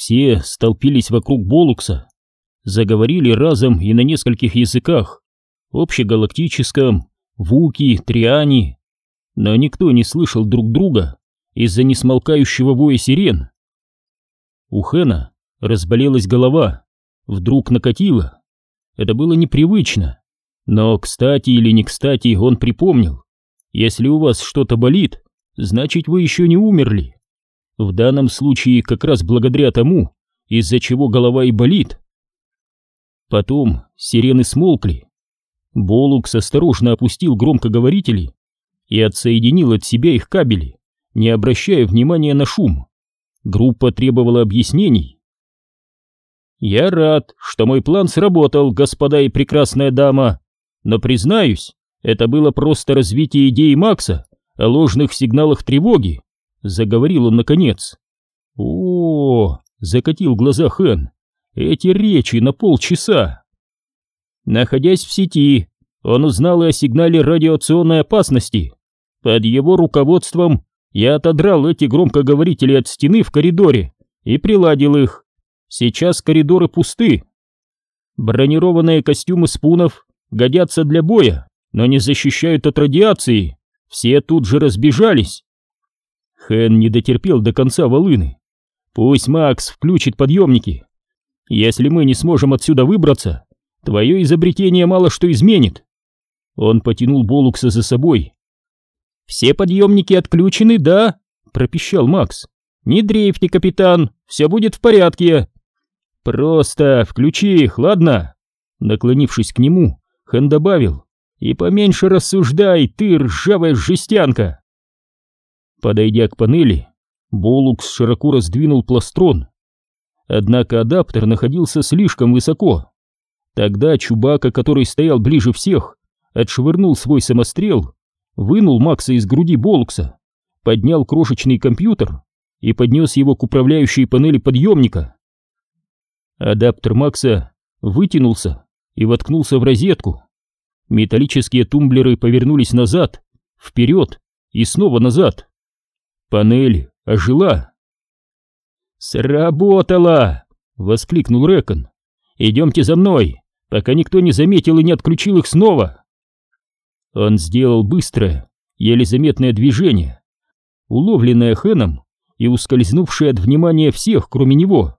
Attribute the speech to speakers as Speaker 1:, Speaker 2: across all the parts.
Speaker 1: Все столпились вокруг Болукса, заговорили разом и на нескольких языках, общегалактическом, вуки, триани, но никто не слышал друг друга из-за несмолкающего воя сирен. У Хэна разболелась голова, вдруг накатила. Это было непривычно, но кстати или не кстати он припомнил. Если у вас что-то болит, значит вы еще не умерли. В данном случае как раз благодаря тому, из-за чего голова и болит. Потом сирены смолкли. Болукс осторожно опустил громкоговорители и отсоединил от себя их кабели, не обращая внимания на шум. Группа требовала объяснений. «Я рад, что мой план сработал, господа и прекрасная дама, но, признаюсь, это было просто развитие идеи Макса о ложных сигналах тревоги», — заговорил он наконец. о, закатил глаза Хэн. «Эти речи на полчаса!» Находясь в сети, он узнал и о сигнале радиационной опасности. Под его руководством я отодрал эти громкоговорители от стены в коридоре и приладил их. Сейчас коридоры пусты. Бронированные костюмы спунов годятся для боя, но не защищают от радиации. Все тут же разбежались. Хэн не дотерпел до конца волыны. Пусть Макс включит подъемники. Если мы не сможем отсюда выбраться, твое изобретение мало что изменит. Он потянул Болукса за собой. «Все подъемники отключены, да?» — пропищал Макс. «Не дрейфьте, капитан, все будет в порядке». «Просто включи их, ладно?» Наклонившись к нему, Хэн добавил. «И поменьше рассуждай, ты ржавая жестянка!» Подойдя к панели, Болукс широко раздвинул пластрон. Однако адаптер находился слишком высоко. Тогда Чубака, который стоял ближе всех, отшвырнул свой самострел, вынул Макса из груди Болукса, поднял крошечный компьютер и поднес его к управляющей панели подъемника. Адаптер Макса вытянулся и воткнулся в розетку. Металлические тумблеры повернулись назад, вперед и снова назад. Панель ожила. «Сработало!» — воскликнул Рэкон. «Идемте за мной, пока никто не заметил и не отключил их снова!» Он сделал быстрое, еле заметное движение, уловленное Хэном и ускользнувшее от внимания всех, кроме него.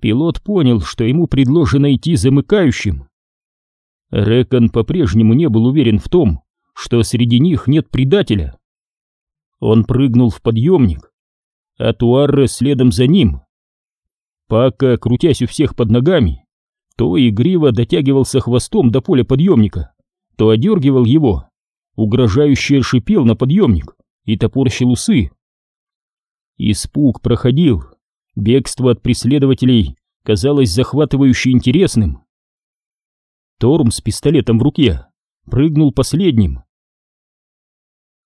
Speaker 1: Пилот понял, что ему предложено идти замыкающим. Рэкон по-прежнему не был уверен в том, что среди них нет предателя. Он прыгнул в подъемник, а Туарре следом за ним. Пока, крутясь у всех под ногами, то игриво дотягивался хвостом до поля подъемника, то одергивал его, угрожающе шипел на подъемник и топорщил усы. Испуг проходил, бегство от преследователей казалось захватывающе интересным. Торм с пистолетом в руке прыгнул последним.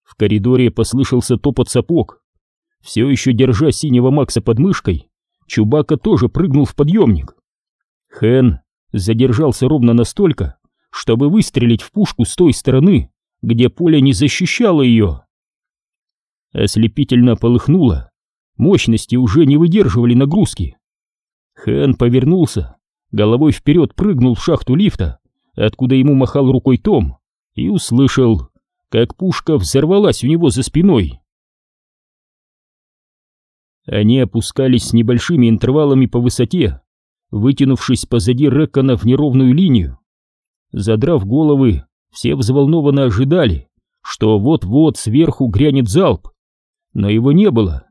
Speaker 1: В коридоре послышался топот сапог. Все еще держа синего Макса под мышкой, Чубака тоже прыгнул в подъемник. Хэн задержался ровно настолько, чтобы выстрелить в пушку с той стороны, где поле не защищало ее. Ослепительно полыхнуло, мощности уже не выдерживали нагрузки. Хэн повернулся, головой вперед прыгнул в шахту лифта, откуда ему махал рукой Том, и услышал, как пушка взорвалась у него за спиной. Они опускались с небольшими интервалами по высоте, вытянувшись позади Рэккона в неровную линию. Задрав головы, все взволнованно ожидали, что вот-вот сверху грянет залп, но его не было.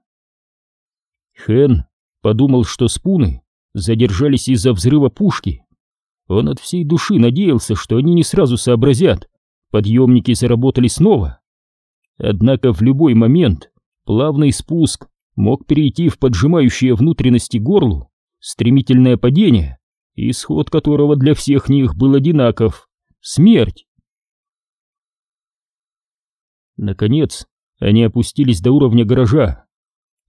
Speaker 1: Хэн подумал, что спуны задержались из-за взрыва пушки. Он от всей души надеялся, что они не сразу сообразят, подъемники заработали снова. Однако в любой момент плавный спуск мог перейти в поджимающее внутренности горлу стремительное падение, исход которого для всех них был одинаков — смерть. Наконец, они опустились до уровня гаража.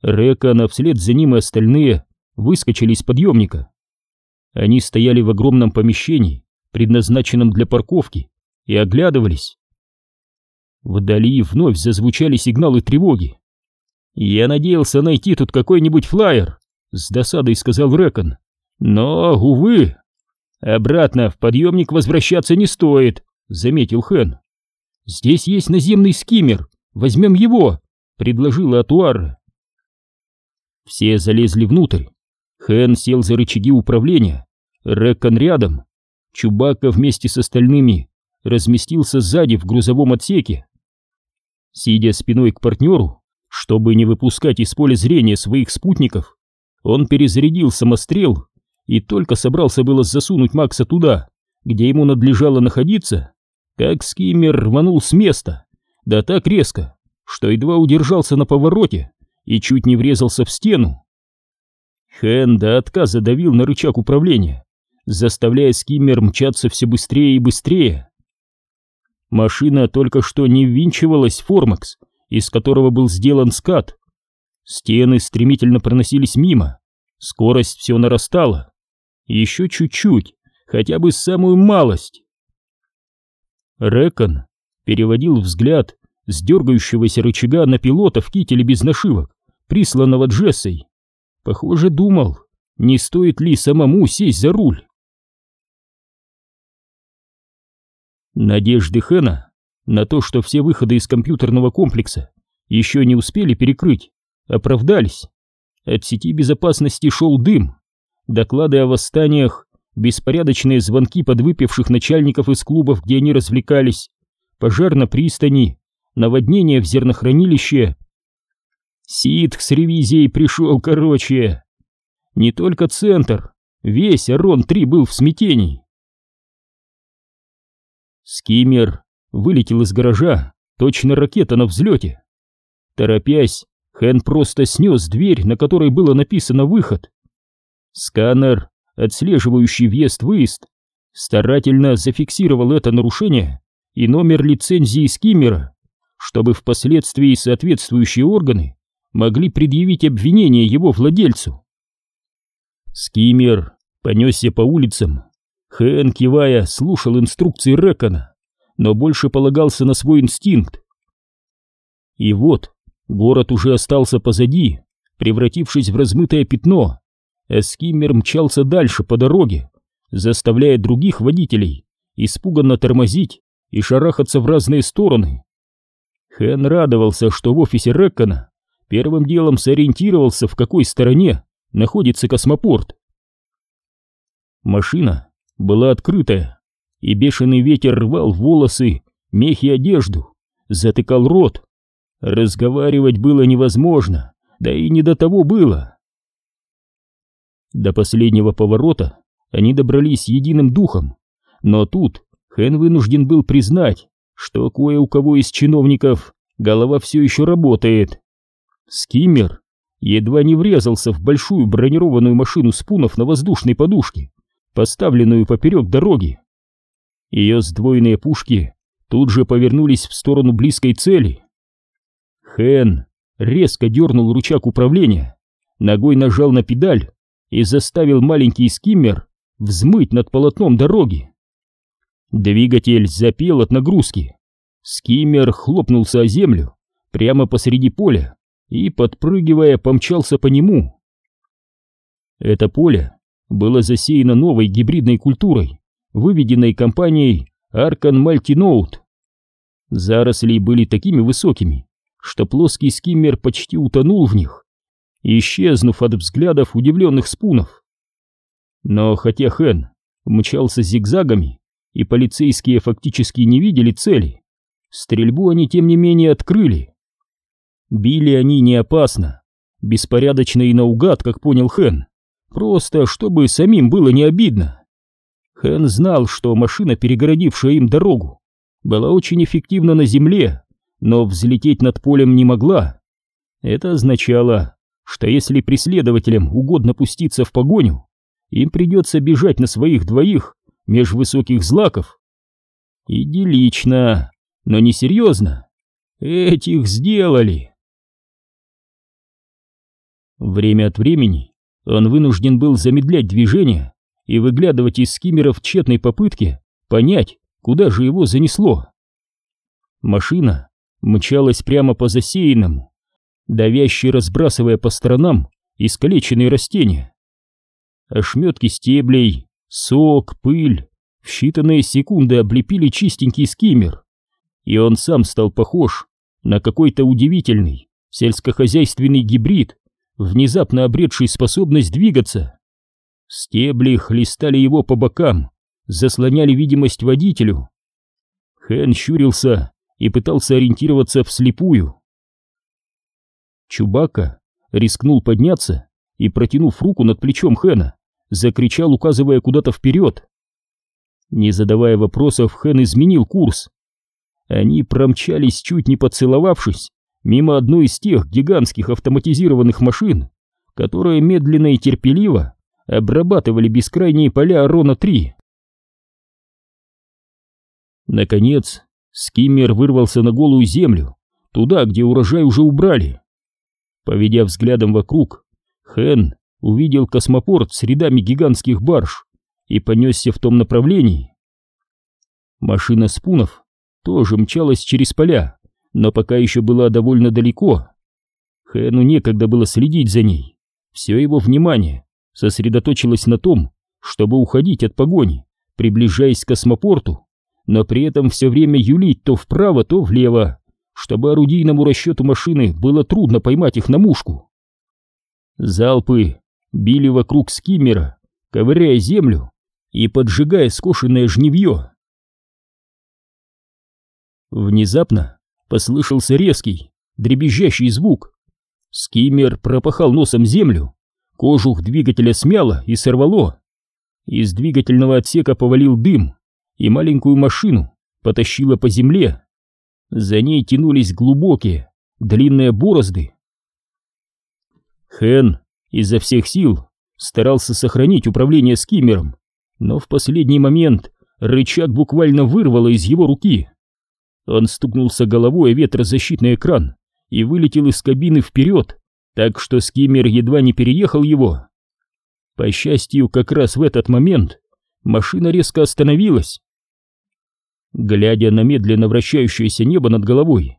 Speaker 1: Река, вслед за ним и остальные выскочили из подъемника. Они стояли в огромном помещении, предназначенном для парковки, и оглядывались. Вдали вновь зазвучали сигналы тревоги. «Я надеялся найти тут какой-нибудь флайер», — с досадой сказал Рэкон. Но, увы, обратно в подъемник возвращаться не стоит, заметил Хэн. Здесь есть наземный скиммер, возьмем его, предложила Атуара. Все залезли внутрь. Хэн сел за рычаги управления, Рэкон рядом. Чубака вместе с остальными разместился сзади в грузовом отсеке. Сидя спиной к партнеру, чтобы не выпускать из поля зрения своих спутников, он перезарядил самострел и только собрался было засунуть Макса туда, где ему надлежало находиться, как скиммер рванул с места, да так резко, что едва удержался на повороте и чуть не врезался в стену. Хэн до отказа давил на рычаг управления, заставляя скиммер мчаться все быстрее и быстрее. Машина только что не ввинчивалась в Формакс, из которого был сделан скат. Стены стремительно проносились мимо, скорость все нарастала. Еще чуть-чуть, хотя бы самую малость. Рэкон переводил взгляд с дергающегося рычага на пилота в кителе без нашивок, присланного Джессой. Похоже, думал, не стоит ли самому сесть за руль. Надежды Хэна на то, что все выходы из компьютерного комплекса еще не успели перекрыть, оправдались. От сети безопасности шел дым, доклады о восстаниях, беспорядочные звонки подвыпивших начальников из клубов, где они развлекались, пожар на пристани, наводнение в зернохранилище. Ситх с ревизией пришел короче. Не только центр, весь Арон-3 был в смятении. Скиммер вылетел из гаража, точно ракета на взлете. Торопясь, Хэн просто снес дверь, на которой было написано «Выход». Сканер, отслеживающий въезд-выезд, старательно зафиксировал это нарушение и номер лицензии скиммера, чтобы впоследствии соответствующие органы могли предъявить обвинение его владельцу. Скиммер понесся по улицам, Хэн, кивая, слушал инструкции Рэкона, но больше полагался на свой инстинкт. И вот, город уже остался позади, превратившись в размытое пятно, а скиммер мчался дальше по дороге, заставляя других водителей испуганно тормозить и шарахаться в разные стороны. Хэн радовался, что в офисе Рэккона первым делом сориентировался, в какой стороне находится космопорт. Машина была открытая, и бешеный ветер рвал волосы, мехи одежду, затыкал рот. Разговаривать было невозможно, да и не до того было. До последнего поворота они добрались единым духом, но тут Хэн вынужден был признать, что кое у кого из чиновников голова все еще работает. Скиммер едва не врезался в большую бронированную машину спунов на воздушной подушке поставленную поперек дороги. Ее сдвоенные пушки тут же повернулись в сторону близкой цели. Хэн резко дернул рычаг управления, ногой нажал на педаль и заставил маленький скиммер взмыть над полотном дороги. Двигатель запел от нагрузки. Скиммер хлопнулся о землю прямо посреди поля и, подпрыгивая, помчался по нему. Это поле было засеяно новой гибридной культурой, выведенной компанией Arcan Multinote. Заросли были такими высокими, что плоский скиммер почти утонул в них, исчезнув от взглядов удивленных спунов. Но хотя Хэн мчался зигзагами, и полицейские фактически не видели цели, стрельбу они тем не менее открыли. Били они не опасно, беспорядочно и наугад, как понял Хэн, Просто, чтобы самим было не обидно. Хэн знал, что машина, перегородившая им дорогу, была очень эффективна на земле, но взлететь над полем не могла. Это означало, что если преследователям угодно пуститься в погоню, им придется бежать на своих двоих меж высоких злаков. Идиллично, но не серьезно. Этих сделали. Время от времени он вынужден был замедлять движение и выглядывать из скиммера в тщетной попытке понять, куда же его занесло. Машина мчалась прямо по засеянному, давяще разбрасывая по сторонам искалеченные растения. Ошметки стеблей, сок, пыль в считанные секунды облепили чистенький скиммер, и он сам стал похож на какой-то удивительный сельскохозяйственный гибрид, внезапно обретший способность двигаться. Стебли хлестали его по бокам, заслоняли видимость водителю. Хэн щурился и пытался ориентироваться вслепую. Чубака рискнул подняться и, протянув руку над плечом Хэна, закричал, указывая куда-то вперед. Не задавая вопросов, Хэн изменил курс. Они промчались, чуть не поцеловавшись, мимо одной из тех гигантских автоматизированных машин, которые медленно и терпеливо обрабатывали бескрайние поля Арона-3. Наконец, скиммер вырвался на голую землю, туда, где урожай уже убрали. Поведя взглядом вокруг, Хэн увидел космопорт с рядами гигантских барж и понесся в том направлении. Машина спунов тоже мчалась через поля, но пока еще была довольно далеко. Хэну некогда было следить за ней. Все его внимание сосредоточилось на том, чтобы уходить от погони, приближаясь к космопорту, но при этом все время юлить то вправо, то влево, чтобы орудийному расчету машины было трудно поймать их на мушку. Залпы били вокруг скиммера, ковыряя землю и поджигая скошенное жневье. Внезапно послышался резкий, дребезжащий звук. Скиммер пропахал носом землю, кожух двигателя смяло и сорвало. Из двигательного отсека повалил дым, и маленькую машину потащило по земле. За ней тянулись глубокие, длинные борозды. Хэн изо всех сил старался сохранить управление скиммером, но в последний момент рычаг буквально вырвало из его руки. Он стукнулся головой о ветрозащитный экран и вылетел из кабины вперед, так что скиммер едва не переехал его. По счастью, как раз в этот момент машина резко остановилась. Глядя на медленно вращающееся небо над головой,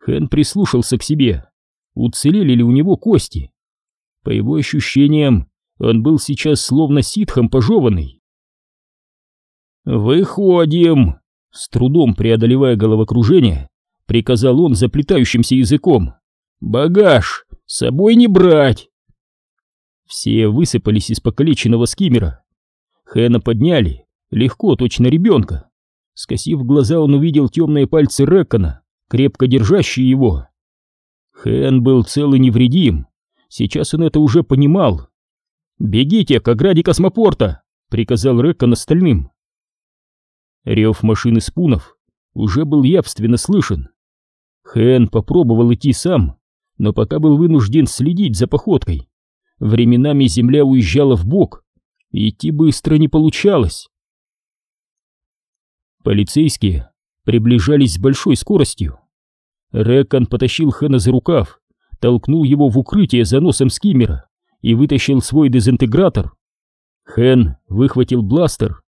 Speaker 1: Хэн прислушался к себе, уцелели ли у него кости. По его ощущениям, он был сейчас словно ситхом пожеванный. «Выходим!» С трудом преодолевая головокружение, приказал он заплетающимся языком. «Багаж! С собой не брать!» Все высыпались из покалеченного скиммера. Хэна подняли, легко, точно ребенка. Скосив глаза, он увидел темные пальцы Рэкона, крепко держащие его. Хэн был цел и невредим. Сейчас он это уже понимал. «Бегите к ограде космопорта!» — приказал Рэкон остальным. Рев машины спунов уже был явственно слышен. Хэн попробовал идти сам, но пока был вынужден следить за походкой. Временами земля уезжала в бок, идти быстро не получалось. Полицейские приближались с большой скоростью. Рэкон потащил Хэна за рукав, толкнул его в укрытие за носом скиммера и вытащил свой дезинтегратор. Хэн выхватил бластер.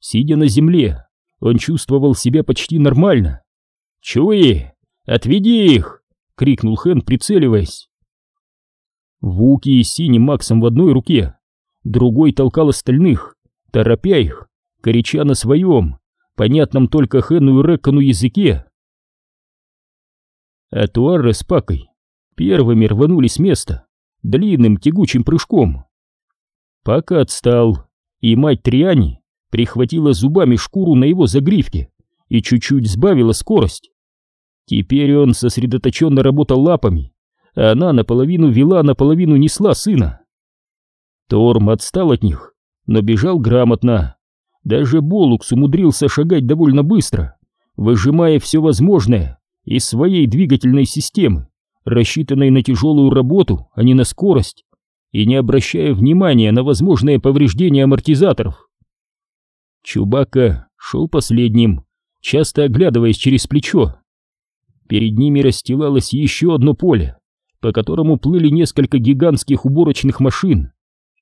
Speaker 1: Сидя на земле, он чувствовал себя почти нормально. «Чуи! Отведи их!» — крикнул Хэн, прицеливаясь. Вуки с синим Максом в одной руке, другой толкал остальных, торопя их, горяча на своем, понятном только Хэну и Рэкону языке. А Туарре с Пакой первыми рванули с места, длинным тягучим прыжком. Пака отстал, и мать Триани прихватила зубами шкуру на его загривке и чуть-чуть сбавила скорость. Теперь он сосредоточенно работал лапами, а она наполовину вела, наполовину несла сына. Торм отстал от них, но бежал грамотно. Даже Болукс умудрился шагать довольно быстро, выжимая все возможное из своей двигательной системы, рассчитанной на тяжелую работу, а не на скорость, и не обращая внимания на возможные повреждения амортизаторов. Чубака шел последним, часто оглядываясь через плечо. Перед ними расстилалось еще одно поле, по которому плыли несколько гигантских уборочных машин,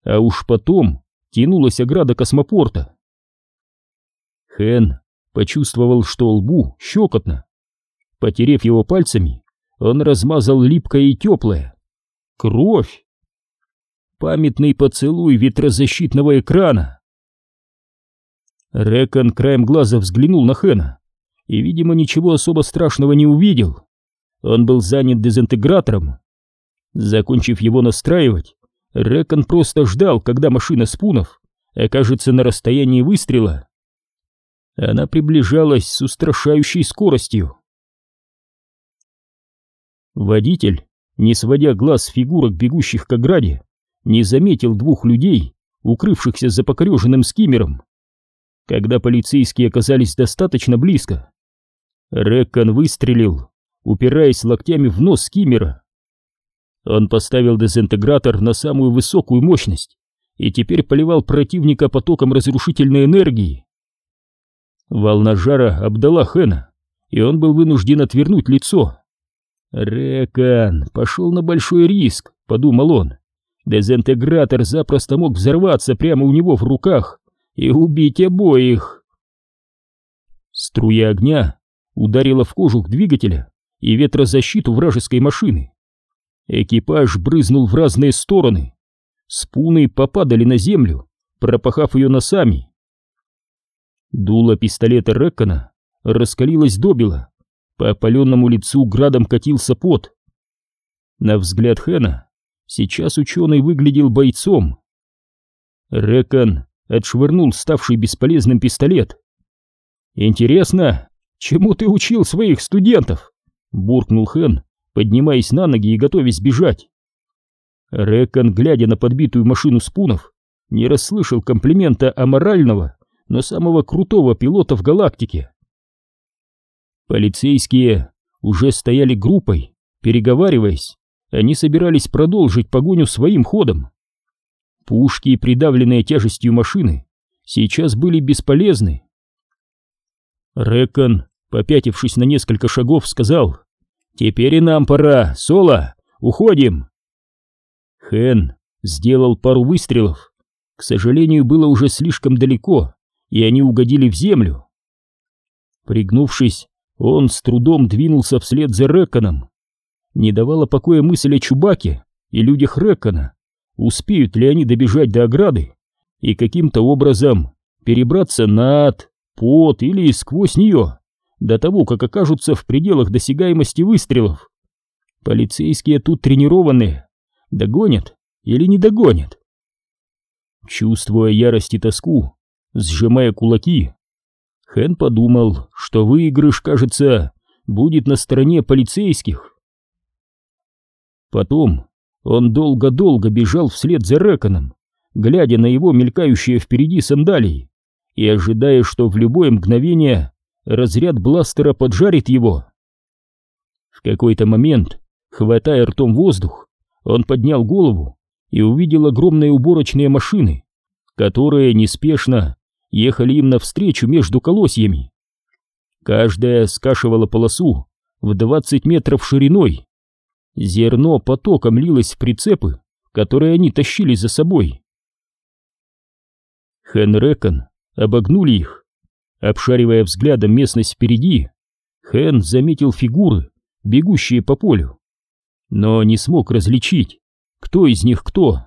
Speaker 1: а уж потом тянулась ограда космопорта. Хэн почувствовал, что лбу щекотно. Потерев его пальцами, он размазал липкое и теплое. Кровь! памятный поцелуй ветрозащитного экрана. Рекон краем глаза взглянул на Хэна и, видимо, ничего особо страшного не увидел. Он был занят дезинтегратором. Закончив его настраивать, Рекон просто ждал, когда машина спунов окажется на расстоянии выстрела. Она приближалась с устрашающей скоростью. Водитель, не сводя глаз с фигурок, бегущих к ограде, не заметил двух людей, укрывшихся за покореженным скиммером. Когда полицейские оказались достаточно близко, Реккон выстрелил, упираясь локтями в нос скиммера. Он поставил дезинтегратор на самую высокую мощность и теперь поливал противника потоком разрушительной энергии. Волна жара обдала Хэна, и он был вынужден отвернуть лицо. «Рекон пошел на большой риск», — подумал он. «Дезинтегратор запросто мог взорваться прямо у него в руках и убить обоих». Струя огня ударила в кожух двигателя и ветрозащиту вражеской машины. Экипаж брызнул в разные стороны. Спуны попадали на землю, пропахав ее носами. Дуло пистолета Реккона раскалилось добело, по опаленному лицу градом катился пот. На взгляд Хэна сейчас ученый выглядел бойцом. Реккон отшвырнул ставший бесполезным пистолет. «Интересно, чему ты учил своих студентов?» — буркнул Хэн, поднимаясь на ноги и готовясь бежать. Реккон, глядя на подбитую машину спунов, не расслышал комплимента аморального но самого крутого пилота в галактике. Полицейские уже стояли группой, переговариваясь, они собирались продолжить погоню своим ходом. Пушки, придавленные тяжестью машины, сейчас были бесполезны. Рекон, попятившись на несколько шагов, сказал «Теперь и нам пора, Соло, уходим!» Хэн сделал пару выстрелов. К сожалению, было уже слишком далеко, и они угодили в землю. Пригнувшись, он с трудом двинулся вслед за Рэконом. Не давала покоя мысль о Чубаке и людях Рэкона. Успеют ли они добежать до ограды и каким-то образом перебраться над, под или сквозь нее, до того, как окажутся в пределах досягаемости выстрелов. Полицейские тут тренированные. Догонят или не догонят? Чувствуя ярость и тоску, сжимая кулаки. Хэн подумал, что выигрыш, кажется, будет на стороне полицейских. Потом он долго-долго бежал вслед за Рэконом, глядя на его мелькающие впереди сандалии и ожидая, что в любое мгновение разряд бластера поджарит его. В какой-то момент, хватая ртом воздух, он поднял голову и увидел огромные уборочные машины, которые неспешно ехали им навстречу между колосьями. Каждая скашивала полосу в 20 метров шириной. Зерно потоком лилось в прицепы, которые они тащили за собой. Хэн обогнули их. Обшаривая взглядом местность впереди, Хэн заметил фигуры, бегущие по полю, но не смог различить, кто из них кто.